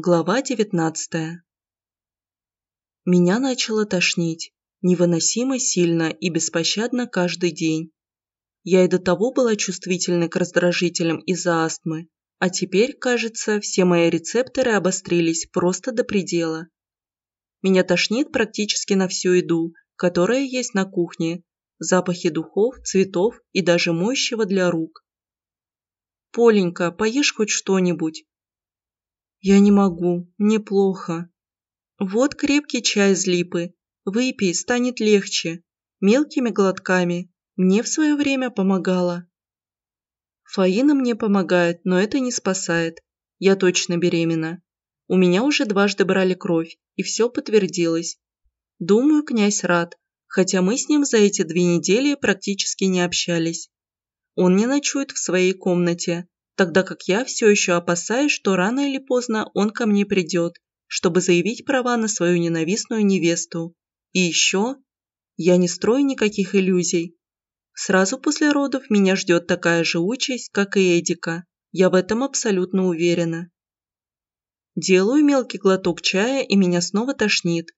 Глава 19 Меня начало тошнить. Невыносимо сильно и беспощадно каждый день. Я и до того была чувствительной к раздражителям из-за астмы, а теперь, кажется, все мои рецепторы обострились просто до предела. Меня тошнит практически на всю еду, которая есть на кухне, запахи духов, цветов и даже моющего для рук. «Поленька, поешь хоть что-нибудь?» «Я не могу, мне плохо». «Вот крепкий чай из липы. Выпей, станет легче. Мелкими глотками. Мне в свое время помогала». Фаина мне помогает, но это не спасает. Я точно беременна. У меня уже дважды брали кровь, и все подтвердилось. Думаю, князь рад, хотя мы с ним за эти две недели практически не общались. Он не ночует в своей комнате, тогда как я все еще опасаюсь, что рано или поздно он ко мне придет, чтобы заявить права на свою ненавистную невесту. И еще, я не строю никаких иллюзий. Сразу после родов меня ждет такая же участь, как и Эдика. Я в этом абсолютно уверена. Делаю мелкий глоток чая, и меня снова тошнит.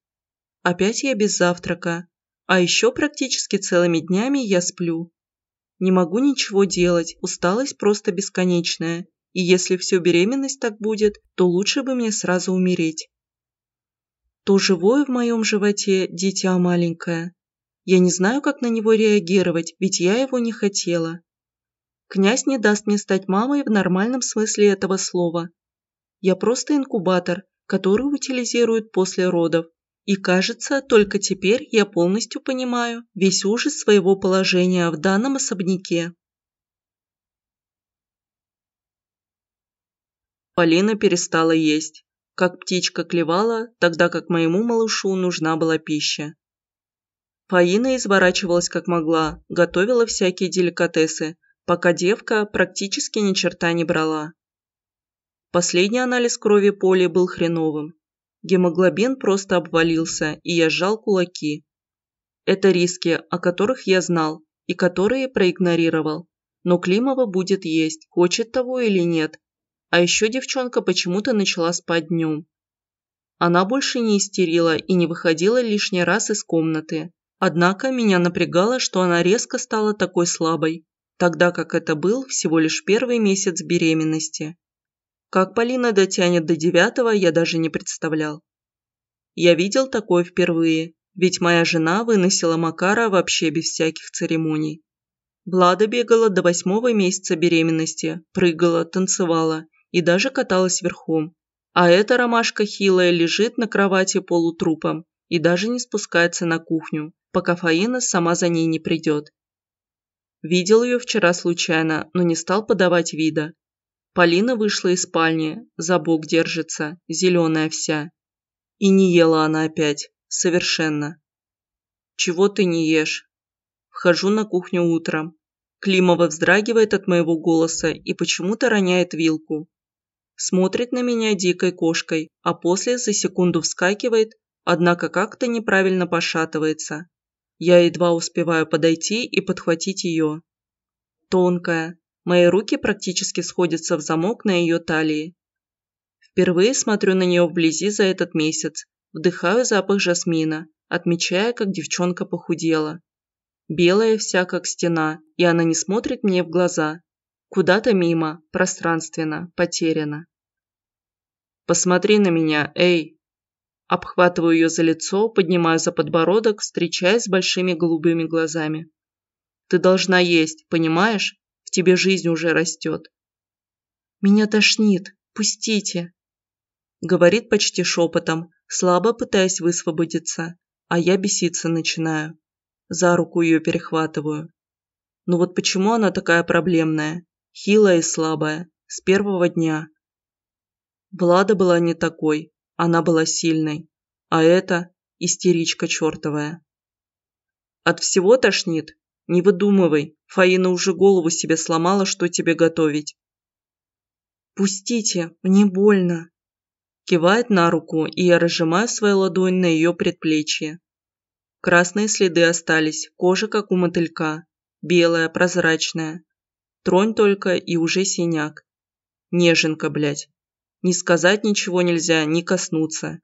Опять я без завтрака. А еще практически целыми днями я сплю. Не могу ничего делать, усталость просто бесконечная. И если всю беременность так будет, то лучше бы мне сразу умереть. То живое в моем животе дитя маленькое. Я не знаю, как на него реагировать, ведь я его не хотела. Князь не даст мне стать мамой в нормальном смысле этого слова. Я просто инкубатор, который утилизируют после родов, и кажется, только теперь я полностью понимаю весь ужас своего положения в данном особняке. Полина перестала есть. Как птичка клевала, тогда как моему малышу нужна была пища. Фаина изворачивалась как могла, готовила всякие деликатесы, пока девка практически ни черта не брала. Последний анализ крови Поли был хреновым. Гемоглобин просто обвалился, и я сжал кулаки. Это риски, о которых я знал, и которые проигнорировал. Но Климова будет есть, хочет того или нет. А еще девчонка почему-то начала спать днем. Она больше не истерила и не выходила лишний раз из комнаты. Однако меня напрягало, что она резко стала такой слабой, тогда как это был всего лишь первый месяц беременности. Как Полина дотянет до девятого, я даже не представлял. Я видел такое впервые, ведь моя жена выносила Макара вообще без всяких церемоний. Влада бегала до восьмого месяца беременности, прыгала, танцевала и даже каталась верхом. А эта ромашка хилая лежит на кровати полутрупом и даже не спускается на кухню, пока Фаина сама за ней не придет. Видел ее вчера случайно, но не стал подавать вида, Полина вышла из спальни, за бок держится, зеленая вся. И не ела она опять, совершенно. «Чего ты не ешь?» Вхожу на кухню утром. Климова вздрагивает от моего голоса и почему-то роняет вилку. Смотрит на меня дикой кошкой, а после за секунду вскакивает, однако как-то неправильно пошатывается. Я едва успеваю подойти и подхватить ее. Тонкая, Мои руки практически сходятся в замок на ее талии. Впервые смотрю на нее вблизи за этот месяц, вдыхаю запах жасмина, отмечая, как девчонка похудела. Белая вся, как стена, и она не смотрит мне в глаза. Куда-то мимо, пространственно, потеряна. «Посмотри на меня, эй!» Обхватываю ее за лицо, поднимаю за подбородок, встречаясь с большими голубыми глазами. «Ты должна есть, понимаешь? В тебе жизнь уже растет. Меня тошнит. Пустите. Говорит почти шепотом, слабо пытаясь высвободиться, а я беситься начинаю. За руку ее перехватываю. Ну вот почему она такая проблемная? Хилая и слабая. С первого дня. Влада была не такой. Она была сильной. А это истеричка чертовая. От всего тошнит? Не выдумывай, Фаина уже голову себе сломала, что тебе готовить. «Пустите, мне больно!» Кивает на руку, и я разжимаю свою ладонь на ее предплечье. Красные следы остались, кожа как у мотылька, белая, прозрачная. Тронь только, и уже синяк. Неженка, блядь. Ни сказать ничего нельзя, ни коснуться.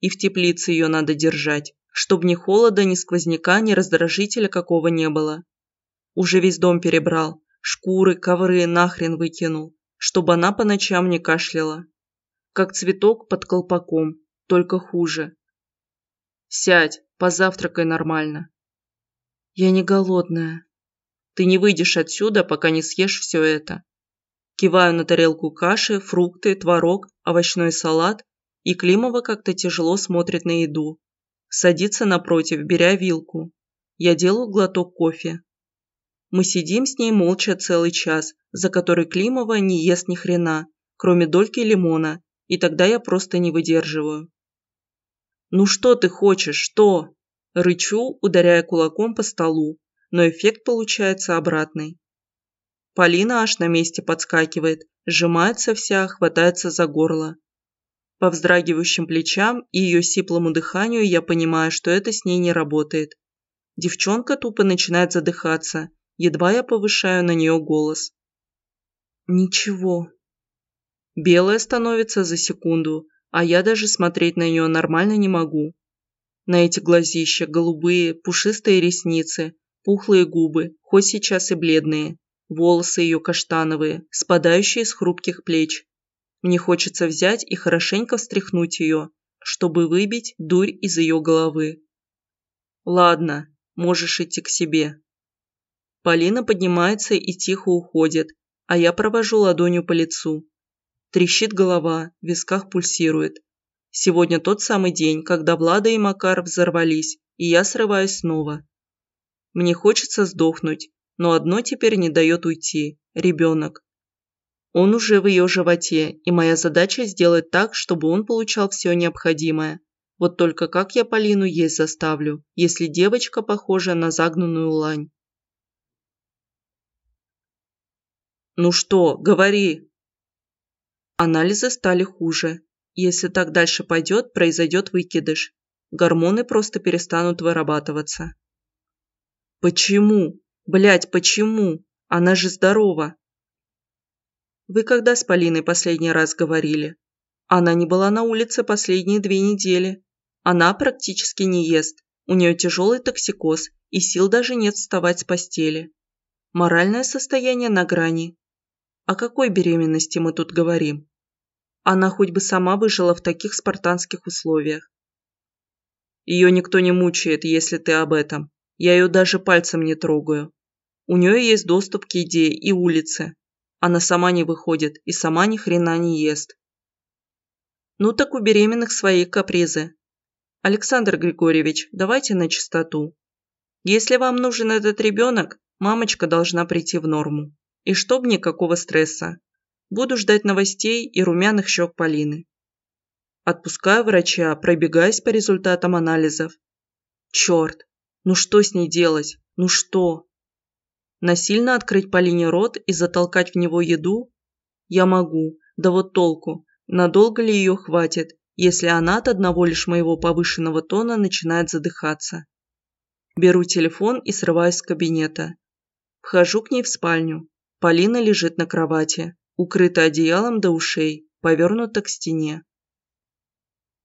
И в теплице ее надо держать, чтобы ни холода, ни сквозняка, ни раздражителя какого не было. Уже весь дом перебрал, шкуры, ковры нахрен выкинул, чтобы она по ночам не кашляла. Как цветок под колпаком, только хуже. Сядь, позавтракай нормально. Я не голодная. Ты не выйдешь отсюда, пока не съешь все это. Киваю на тарелку каши, фрукты, творог, овощной салат, и Климова как-то тяжело смотрит на еду. Садится напротив, беря вилку. Я делаю глоток кофе. Мы сидим с ней молча целый час, за который Климова не ест ни хрена, кроме дольки лимона, и тогда я просто не выдерживаю. «Ну что ты хочешь, что?» Рычу, ударяя кулаком по столу, но эффект получается обратный. Полина аж на месте подскакивает, сжимается вся, хватается за горло. По вздрагивающим плечам и ее сиплому дыханию я понимаю, что это с ней не работает. Девчонка тупо начинает задыхаться, едва я повышаю на нее голос. «Ничего». Белая становится за секунду, а я даже смотреть на нее нормально не могу. На эти глазища голубые, пушистые ресницы, пухлые губы, хоть сейчас и бледные, волосы ее каштановые, спадающие с хрупких плеч. Мне хочется взять и хорошенько встряхнуть ее, чтобы выбить дурь из ее головы. Ладно, можешь идти к себе. Полина поднимается и тихо уходит, а я провожу ладонью по лицу. Трещит голова, в висках пульсирует. Сегодня тот самый день, когда Влада и Макар взорвались, и я срываюсь снова. Мне хочется сдохнуть, но одно теперь не дает уйти – ребенок. Он уже в ее животе, и моя задача сделать так, чтобы он получал все необходимое. Вот только как я Полину есть заставлю, если девочка похожа на загнанную лань. «Ну что, говори!» Анализы стали хуже. Если так дальше пойдет, произойдет выкидыш. Гормоны просто перестанут вырабатываться. Почему? Блять, почему? Она же здорова. Вы когда с Полиной последний раз говорили? Она не была на улице последние две недели. Она практически не ест. У нее тяжелый токсикоз, и сил даже нет вставать с постели. Моральное состояние на грани. О какой беременности мы тут говорим? Она хоть бы сама выжила в таких спартанских условиях. Ее никто не мучает, если ты об этом. Я ее даже пальцем не трогаю. У нее есть доступ к еде и улице. Она сама не выходит и сама ни хрена не ест. Ну так у беременных свои капризы. Александр Григорьевич, давайте на чистоту. Если вам нужен этот ребенок, мамочка должна прийти в норму. И чтоб никакого стресса. Буду ждать новостей и румяных щек Полины. Отпускаю врача, пробегаясь по результатам анализов. Черт, ну что с ней делать? Ну что? Насильно открыть Полине рот и затолкать в него еду? Я могу, да вот толку, надолго ли ее хватит, если она от одного лишь моего повышенного тона начинает задыхаться. Беру телефон и срываюсь с кабинета. Вхожу к ней в спальню. Полина лежит на кровати укрыта одеялом до ушей, повернута к стене.